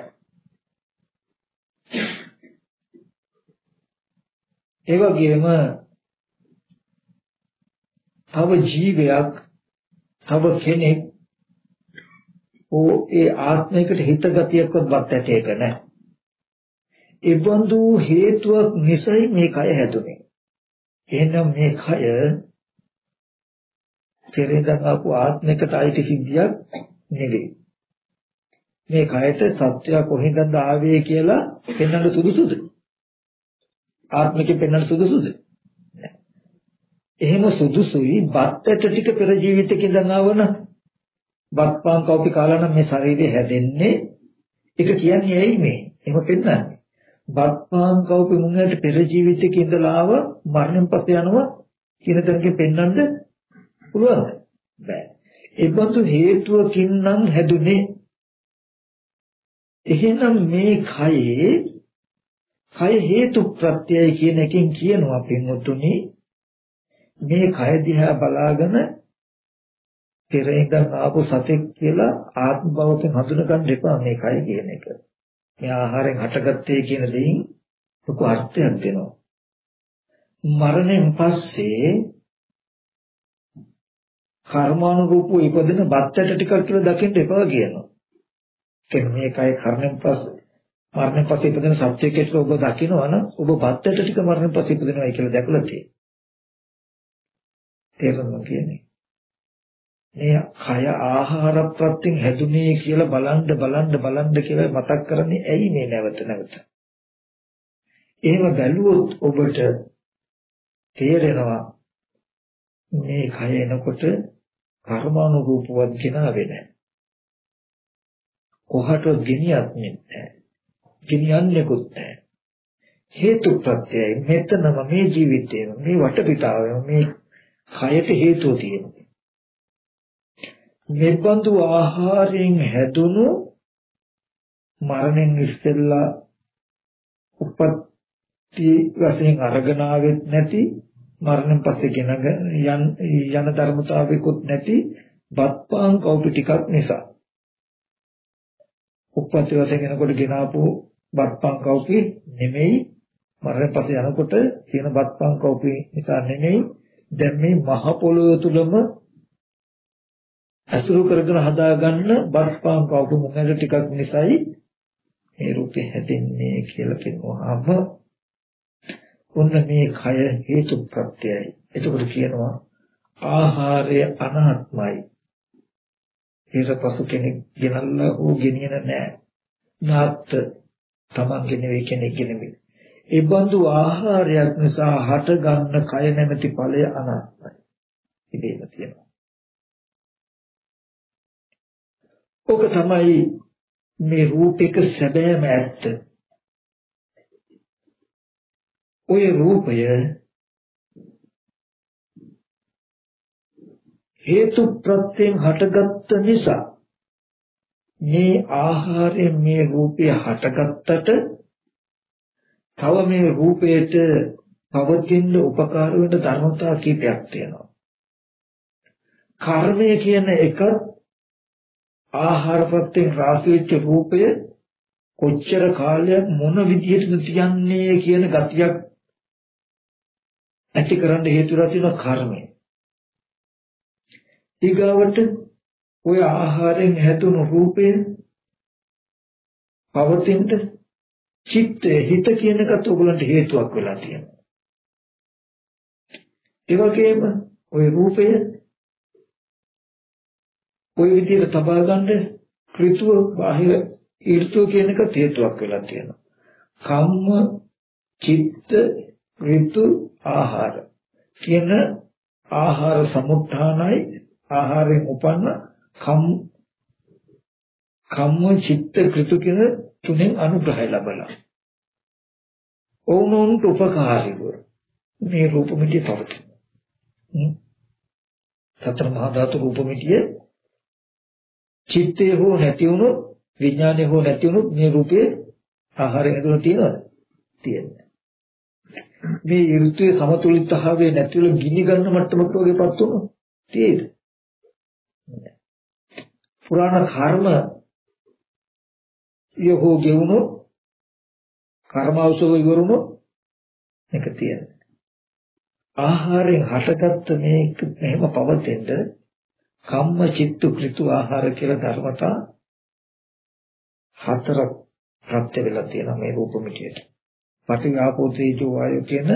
ඒ වගේම තව ජීවයක් තව කෙනෙක් ඕ ඒ ආත්මයකට හිත ගතියක්වත් බත් ඇටයක නැහැ. ඒ බඳු හේතුවක් නිසයි මේ කය හැදුනේ. එහෙනම් මේ කය පෙරේදන් ආපු ආත්මිකට අයිති සිද්ධියක් නෙවෙයි. මේ කයට සත්‍යය කොහෙන්ද ආවේ කියලා පෙන්වන්න සුදුසුද? ආත්මිකෙ පෙන්වන්න සුදුසුද? එහෙම සුදුසුයි බත්තට ටික පෙර ජීවිතේ ඉඳන් ආවන බත්පාන් කෝපි කාලා නම් මේ ශරීරය හැදෙන්නේ ඒක කියන්නේ ඇයි මේ? එහෙම පෙන්නන්නේ. බත්පාන් කෝපි මුංගට පෙර ජීවිතේ ඉඳලා ආව මරණයෙන් පස්සේ යනවා කියන තැනකින් පෙන්වන්නද පුළුවන්ද? බෑ. ඒ බඳු හේතුවකින් නම් හැදුනේ එහෙනම් මේ කයේ කය හේතු ප්‍රත්‍යය කියන එකෙන් කියනවා පින්වතුනි මේ කය දිහා බලාගෙන පෙර ඉඳන් ආපු සතෙක් කියලා ආත්ම භවයෙන් හඳුන ගන්න එපා මේ කය කියන එක. මේ ආහාරයෙන් හටගත්තේ කියන දෙයින් ලොකු අර්ථයක් දෙනවා. මරණයෙන් පස්සේ කර්මානුරූපව ඉපදෙන බත්තට ටිකක් කියලා දකින්න එපා කියනවා. කියන්නේ මේකයි කර්ණයෙන් පස්සේ මරණයෙන් පස්සේ ඉපදෙන සත්‍යයක් කියලා ඔබ දකිනවනම් ඔබ බත්තට ටික මරණයෙන් පස්සේ ඉපදෙනවා කියලා දැකලා තියෙනවා. තේරුම් කියන්නේ. මේ කය ආහාර ප්‍රත්‍යයෙන් හැදුනේ කියලා බලන්න බලන්න බලන්න කියලා මතක් කරන්නේ ඇයි මේ නැවත නැවත? එහෙම බැලුවොත් ඔබට තේරෙනවා මේ කය එනකොට කර්මානුරූපවත් ගෙනාවේ නැහැ. කොහටවත් ගෙනියත් නැහැ. ගෙනියන්නේකුත් නැහැ. හේතු ප්‍රත්‍යයයි මෙතනම මේ ජීවිතේම මේ වටපිටාවෙම මේ කයට හේතුව තියෙනවා. මෙබඳු ආහාරයෙන් හැදුණු මරණයෙන් ඉස්සෙල්ලා උපත්ති වශයෙන් අරගෙන ආවෙත් නැති මරණයෙන් පස්සේ ගෙන යන ධර්මතාවයකුත් නැති බත්පාන් කවුපි ටිකක් නිසා. උපත්ති වශයෙන් එනකොට ගෙනාපු බත්පාන් කවුපි නෙමෙයි මරණයෙන් පස්සේ යනකොට තියෙන බත්පාන් කවුපි නිසා නෙමෙයි. දැන් මේ මහ පොළොව තුලම අසුරු කරගෙන හදාගන්න බත්පාන් කවුපි මොකද ටිකක් නිසායි මේ රූපේ හැදෙන්නේ කියලා කියනවාම ඔන්න මේ කය හේතු ප්‍රත්‍යයයි. එතකොට කියනවා ආහාරය අනාත්මයි. ඊට පසු කෙනෙක් ගෙනල්ලා ඌ ගෙනියන නෑ. නාත් තමන්ගේ නෙවෙයි කෙනෙක්ගේ නෙවෙයි. ඒ බඳු ආහාරයක් නිසා හට ගන්න කය නැමැති ඵලය අනාත්මයි. ඉබේම තියෙනවා. ඕක තමයි මේ රූපයක සැබෑම ඇත්ත. ඔය රූපය හේතු ප්‍රත්‍යයෙන් හටගත්ත නිසා මේ ආහාරයෙන් මේ රූපය හටගත්තට තව මේ රූපයට පවතින උපකාර වෙන ධර්මතා කීපයක් තියෙනවා. කර්මය කියන එක ආහාරපත්යෙන් රාශි වෙච්ච රූපය කොච්චර කාලයක් මොන විදිහටද තියන්නේ කියන ගතියක් ඇති කරන්න හේතු වෙලා කර්මය. ඊගාවට ඔය ආහාරයෙන් හැදුණු රූපය පවතිනට චිත්තය හිත කියන එකත් ඔයගලන්ට හේතුවක් වෙලා තියෙනවා. ඒ වගේම ওই රූපය ওই විදිහට තබා ගන්න ඍතුව බාහිර ඍතුව කියන එක හේතුවක් වෙලා තියෙනවා. කම්ම, චිත්ත, ඍතු, ආහාර කියන ආහාර සමුත්ථානයි ආහාරයෙන් උපන්න කම් කම්ම චිත්ත ඍතු කියන තුනෙන් අනුග්‍රහය ලබලා. ඕනොන්ට උපකාරීව මේ රූපമിതി තවතින. සතර මහා ධාතු රූපമിതിයේ චිත්තය හෝ නැති වුණොත් විඥානය හෝ නැති වුණොත් මේ රූපේ ආහාරය ඇතුළේ තියෙනවද? තියෙන්නේ. මේ ඍතුවේ සමතුලිතතාවය නැතිවල ගිනි ගන්න මට්ටමකට වගේපත් වුණොත් තියෙද? පුරාණ කර්ම යහෝ ගෙවුණොත් කර්මාවසව ඉවරුණොත් මේක තියෙනවා. ආහාරයෙන් හටගත්ත මේක මෙහෙම පවතෙන්න කම්ම චිත්ත කෘතු ආහාර කියලා ධර්මතා හතරක් ප්‍රත්‍ය වෙලා තියෙනවා මේ රූප මිටියට. පඨවි ආපෝ තේජෝ වායෝ කියන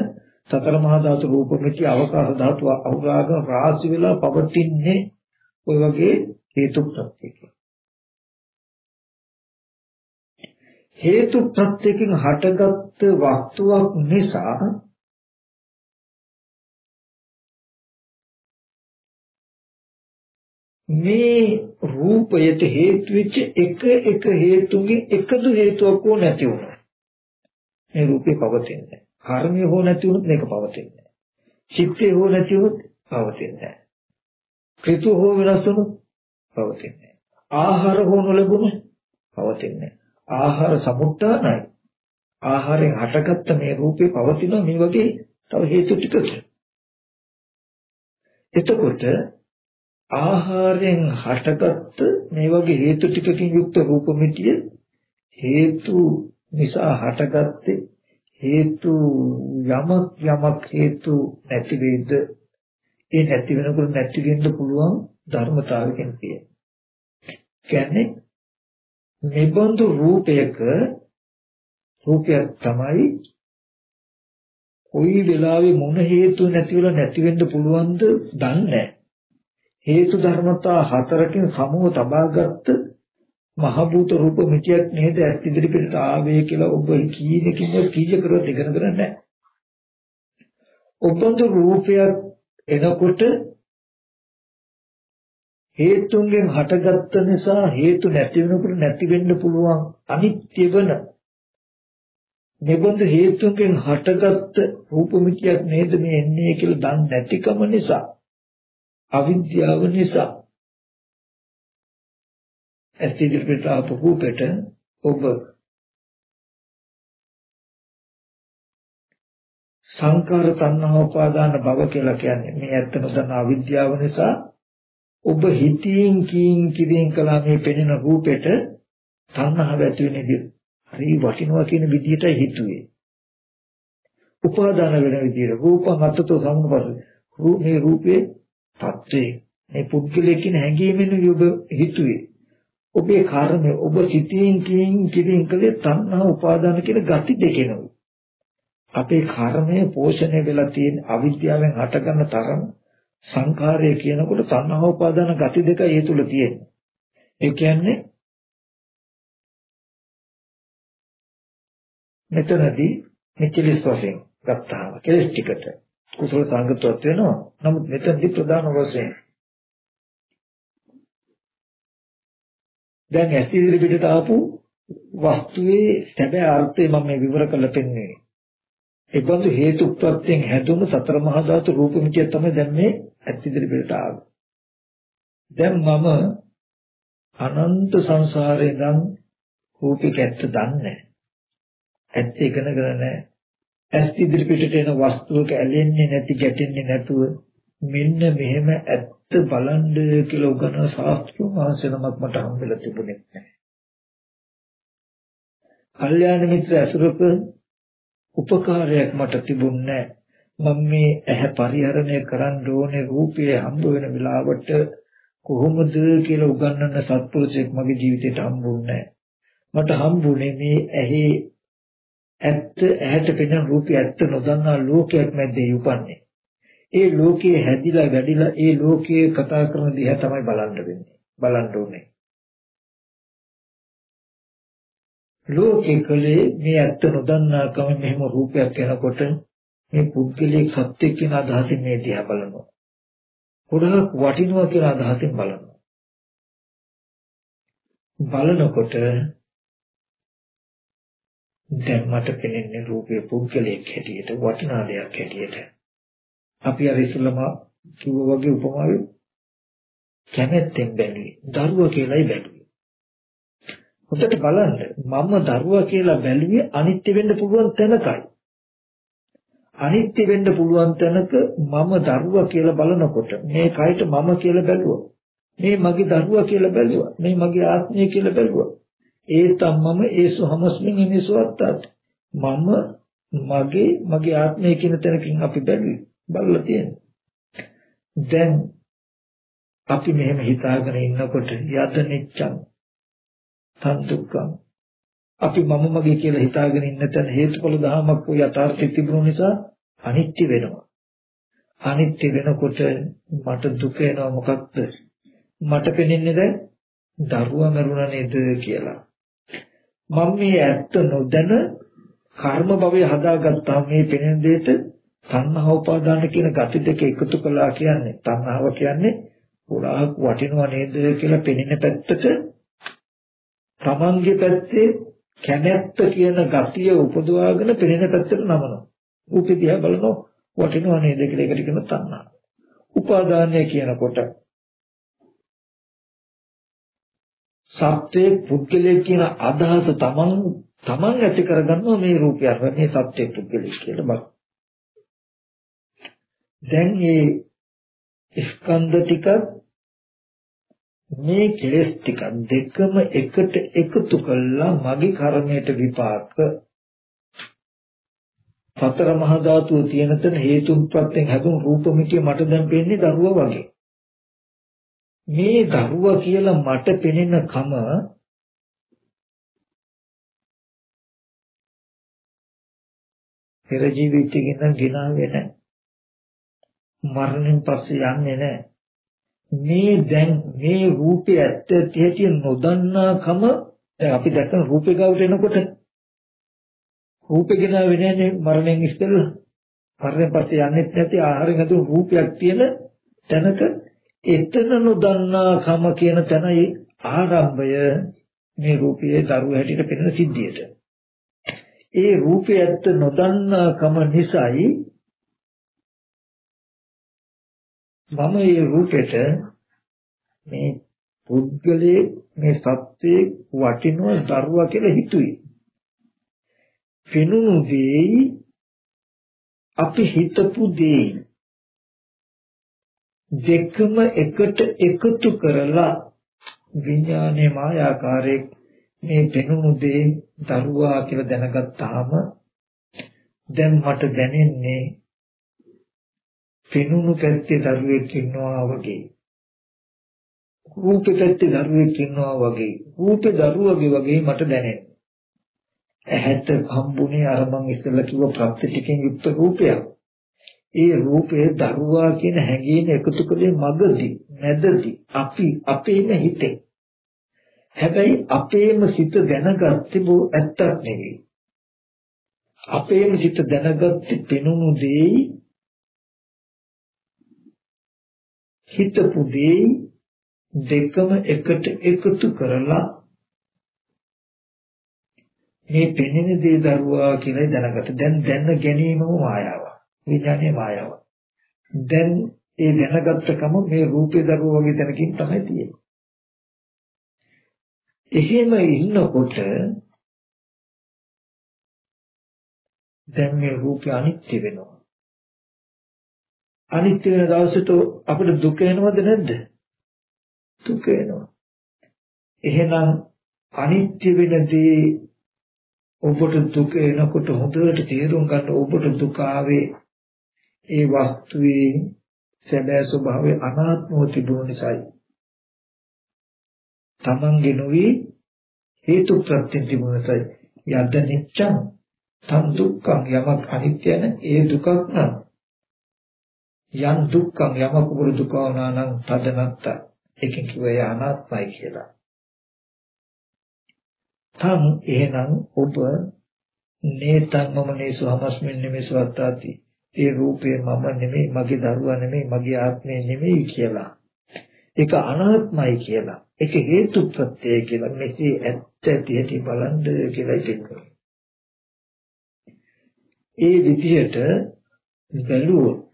සතර මහා ධාතු රූප මිටි අවකාශ ධාතු අහුරාග රාශි වෙලා පවතින්නේ ඔය වගේ හේතු ප්‍රත්‍යයෙන්. හේතු ප්‍රත්‍යයෙන් හටගත් වස්තුවක් නිසා මේ රූපයට හේතු වෙච්ච එක එක හේතුන්ගෙන් එකදු හේතුවක් හෝ නැති වුණා. මේ රූපේ පවතින්නේ. කර්මය හෝ නැති වුණොත් මේක පවතින්නේ. චිත්තය හෝ නැති වුණොත් පවතින්නේ. ඍතු හෝ වෙනස් වුණොත් පවතින්නේ. ආහාර හෝ නොලැබුණොත් පවතින්නේ. ආහාර සමුට්ඨානයි. ආහාරයෙන් හටගත්ත මේ රූපේ පවතින මේ වගේ තව හේතු ටිකක්. එතකොට ආහාරයෙන් හටගත්ත මේ වගේ හේතු ටිකකින් යුක්ත රූප මිටිය හේතු නිසා හටගත්තේ හේතු යමක් යමක් හේතු නැති වේද ඒ නැති වෙනකොට නැති වෙන්න පුළුවන් ධර්මතාවයකින් තියෙන. කියන්නේ නිබඳු රූපයක රූපයක් තමයි කොයි වෙලාවෙ මොන හේතු නැතිවලා නැති වෙන්න පුළුවන්ද දන්නේ හේතු ධර්මතා හතරකින් සමුව තබාගත්ත මහ භූත රූප මිටියක් නේද ඇස් ඉදිරිපිට ආවේ කියලා ඔබ කීයකින්ද කීය කරොත් ඉගෙන ගන්න නැහැ. ඔබඳු රූපයක් එනකොට හේතුන්ගෙන් හටගත්ත නිසා හේතු නැති වෙනකොට නැති වෙන්න පුළුවන් අනිත්‍ය වෙන නිබඳ හේතුන්ගෙන් හටගත්ත රූප මිත්‍යක් නේද මේ එන්නේ කියලා දන්නේ නැතිකම නිසා අවිද්‍යාව නිසා. ඇතිදිරිපිට ආපු රූපෙට ඔබ සංකාර තණ්හා උපාදාන භව කියලා කියන්නේ මේ ඇත්ත නොදන්න අවිද්‍යාව නිසා ඔබ හිතින් කියින් කිවින් කළා මේ පෙනෙන රූපෙට තණ්හාව ඇති වෙන විදිහ හරි වටිනවා කියන විදිහටයි හිතුවේ. උපාදාන වෙන විදිහට රූපං අත්තතෝ සමුපස මේ රූපේ තත්ත්වේ මේ පුද්ගලයා කියන හැඟීමෙන් ඔබ හිතුවේ. ඔබේ කර්මය ඔබ සිතින් කියින් කිවින් කළේ තණ්හා උපාදාන කියන ගති දෙකෙනු. අපේ කර්මය පෝෂණය වෙලා තියෙන අවිද්‍යාවෙන් හටගන්න තරම සංඛාරය කියනකොට තණ්හා උපාදාන ගති දෙක ඒ තුල තියෙනවා. ඒ කියන්නේ මෙතනදී මෙචලිස් වශයෙන් ගත්තාම කෙලස් ටිකට කුසල සංගතවත් වෙනවා. නමුත් මෙතනදී ප්‍රධාන වශයෙන් දැන් ඇස් ඉදිරි පිටට ආපු වස්තුවේ සැබෑ අර්ථය මම මේ විවර කරලා පෙන්වන්නේ. ඒ බඳු හේතු ප්‍රත්‍යයෙන් හැදුණු සතර මහා ධාතු රූප මිත්‍ය තමයි දැන් මේ ඇත් ඉදිරියට ආවේ. දැන් මම අනන්ත සංසාරේ ඉඳන් රූපික ඇත්ත දන්නේ ඇත්ත ඉගෙනගෙන නැහැ. ඇස් ඉදිරියට එන වස්තුවක ඇලෙන්නේ නැති ගැටෙන්නේ නැතුව මෙන්න මෙහෙම ඇත්ත බලන්න කියලා උගන්වන ශාස්ත්‍රඥ වහන්සේ නමක් මට හම්බෙලා තිබුණේ නැහැ. කල්යාණ මිත්‍ර අසුරක උපකාරයක් මට තිබුණේ මම මේ ඇහැ පරිහරණය කරන්න ඕනේ රූපය හම්බ වෙන වෙලාවට කොහොමද කියලා උගන්වන්න සත්පුරුෂයෙක් මගේ ජීවිතේට හම්බුන්නේ මට හම්බුනේ මේ ඇහි ඇත්ත ඇහැට පෙනෙන රූපය ඇත්ත නොදන්නා ලෝකයක් මැද්දේ උපන්නේ ඒ ලෝකයේ හැදිලා වැඩිලා ඒ ලෝකයේ කතා කරන දිහා තමයි බලන්න වෙන්නේ බලන්න ඕනේ ලෝකේ කලේ මේ ඇත්ත නොදන්නාකම මෙහෙම රූපයක් එනකොට මේ පුද්ගලික සත්‍ය කියන අදහසින් මේ දිහා බලනවා. ගොඩාක් වටිනවා කියන අදහසින් බලනවා. බලනකොට දැන් මට පෙනෙන්නේ රූපේ පුද්ගලයක් හැටියට වටිනා දෙයක් හැටියට. අපි අර ඉස්සලම කිව්වා වගේ උපමාවෙ කැමැත්තෙන් බැලුවේ. දරුවා කියලායි බැලුවේ. හොඳට බලන්න මම දරුවා කියලා බැලුවේ අනිත්‍ය වෙන්න පුළුවන් තැනකයි. අනිත්‍ය වෙන්න පුළුවන් තැනක මම දරුවා කියලා බලනකොට මේ කයට මම කියලා බැලුවා. මේ මගේ දරුවා කියලා බැලුවා. මේ මගේ ආත්මය කියලා බැලුවා. ඒ තමම ඒසු හමස්මින් එනිසුවත්තාට මම මගේ මගේ ආත්මය කියන තැනකින් අපි බැලුවේ බලලා තියෙනවා. දැන් අපි මෙහෙම හිතාගෙන ඉන්නකොට යද නිච්ඡං තන් දුක්ඛං අපි මම මගේ කියලා හිතාගෙන ඉන්න තැන හේතුඵල ධමයක් වූ යථාර්ථය තිබුණු නිසා අනිත්‍ය වෙනවා. අනිත්‍ය වෙනකොට මට දුක එනවා මොකක්ද? මට පෙනෙන්නේ දැන් දරුවා මරුණා නේද කියලා. මම මේ ඇත්ත නොදැන කර්ම භවය හදාගත්තා මේ පෙනෙන දෙයට තණ්හා උපාදාන කියන gati දෙක එකතු කළා කියන්නේ තණ්හාව කියන්නේ ගොඩාක් වටිනවා නේද කියලා පෙනෙන පැත්තට තමන්ගේ පැත්තේ කැමැත්ත කියන gatiය උපදවාගෙන පෙනෙන පැත්තට නමනවා. ඌපේ දිහා බලනවා වටිනවා නේද කියලා ඒකට කියන තණ්හා. උපාදානය කියනකොට සත්‍යයේ පුද්ගලයේ කියන අදහස තමන් තමන් ඇති කරගන්නවා මේ රූපය අර මේ සත්‍යයේ පුද්ගලයේ කියලා බල. දැන් මේ ස්කන්ධ ටික මේ කෙලස් ටික දෙකම එකට එකතු කළා මගේ කර්මයට විපාක සතර මහා ධාතුව තියෙන තැන හේතුන් ප්‍රත්‍යයෙන් හැදුණු රූපമിതിය මට දැන් පේන්නේ දරුවා වගේ. මේ දරුවා කියලා මට පෙනෙන කම පෙර ජීවිතකින් ගෙනාවේ නැහැ. මරණයෙන් පස්සේ යන්නේ නැහැ. මේ දැන් මේ රූපේ ඇත්ත ඇති නොදන්නා කම දැන් අපි දැක්කම රූපේ ගාවට එනකොට රූපේ ගෙනාවේ නැහැ මරණයෙන් ඉස්සෙල්ලා. මරණයෙන් පස්සේ යන්නේ නැති ආහාරයෙන් හදුණු රූපයක් තියෙන තැනක එතන නොදන්නා කම කියන තැනයි ආරම්භය මේ රූපයේ දරුව හැටියට පෙනෙන සිද්ධියට. ඒ රූපය ඇත්ත නොදන්නා කම නිසායි මම මේ රූපෙට මේ පුද්ගලයේ මේ සත්‍යයේ වටිනව දරුවා කියලා හිතුවේ. පෙනුණු දෙයි අපි හිතපු දෙයි දෙකම එකට එකතු කරලා විඥානයේ මායාකාරයේ මේ පෙනුණු දේ දරුවා කියලා දැනගත්තාම දැන් මට දැනෙන්නේ පෙනුණු පැත්තේ දරුවෙක් ඉන්නවා වගේ. රූපේ පැත්තේ දරුවෙක් ඉන්නවා වගේ. රූපේ දරුවගේ වගේ මට දැනෙනවා ඇහැට හම්බුනේ අර මං ඉස්සෙල්ලා කිව්ව ප්‍රත්‍ය ටිකෙන් යුක්ත රූපයක්. ඒ රූපේ දරුවා කියන හැඟීම එකතු කළේ මගදී නැදදී අපි අපේම හිතේ හැබැයි අපේම සිත දැනගත්තේ බෝ ඇත්තක් නෙවෙයි අපේම සිත දැනගත්තේ පෙනුණු දෙයි හිතපු දෙයි දෙකම එකට එකතු කරලා මේ පෙනෙන දේ දරුවා කියලා දැනගත්ත. දැන් දැන ගැනීමම මායාවක්. විඥානයේ මායාව. දැන් ඒ දැනගත්තකම මේ රූපේ දරුවෝ වගේ තැනකින් තමයි තියෙන්නේ. එහෙම ඉන්නකොට දැන් මේ රූපය අනිත්‍ය වෙනවා. අනිත්‍ය වෙන දවසට අපිට දුක එනවද නැද්ද? දුක එනවා. එහෙනම් අනිත්‍ය වෙන දේ ඔබට දුක එනකොට හොඳට තේරුම් ගන්න ඔබට දුක ආවේ ඒ වස්තුවේ සැබෑ ස්වභාවය අනාත්මව තිබුණු නිසායි. තමන්ගේ නොවේ හේතු ප්‍රත්‍යයෙන් තිබුණු නිසායි. යද්ද නිච්ඡං තම් දුක්ඛං යමක් අනිත්‍ය නැ ඒ දුකක් නම් යම් දුක්ඛං යමක් උරු දුක වුණා නම් තදනත්ත ඒකෙන් කිව්වේ අනාත්මයි කියලා. තම් එහෙනම් ඔබ නේතං මම නේසු හමස්මින් නෙමෙසවත්තාති ඒ රූපය මම නෙමෙයි, මගේ දරුවා නෙමෙයි, මගේ ආත්මය නෙමෙයි කියලා. ඒක අනාත්මයි කියලා. ඒක හේතු ප්‍රත්‍යය කියලා. මෙසේ ඇත්ත ඇති බලන්න කියලා ඉතින් ඒ විදිහට බැලුවොත්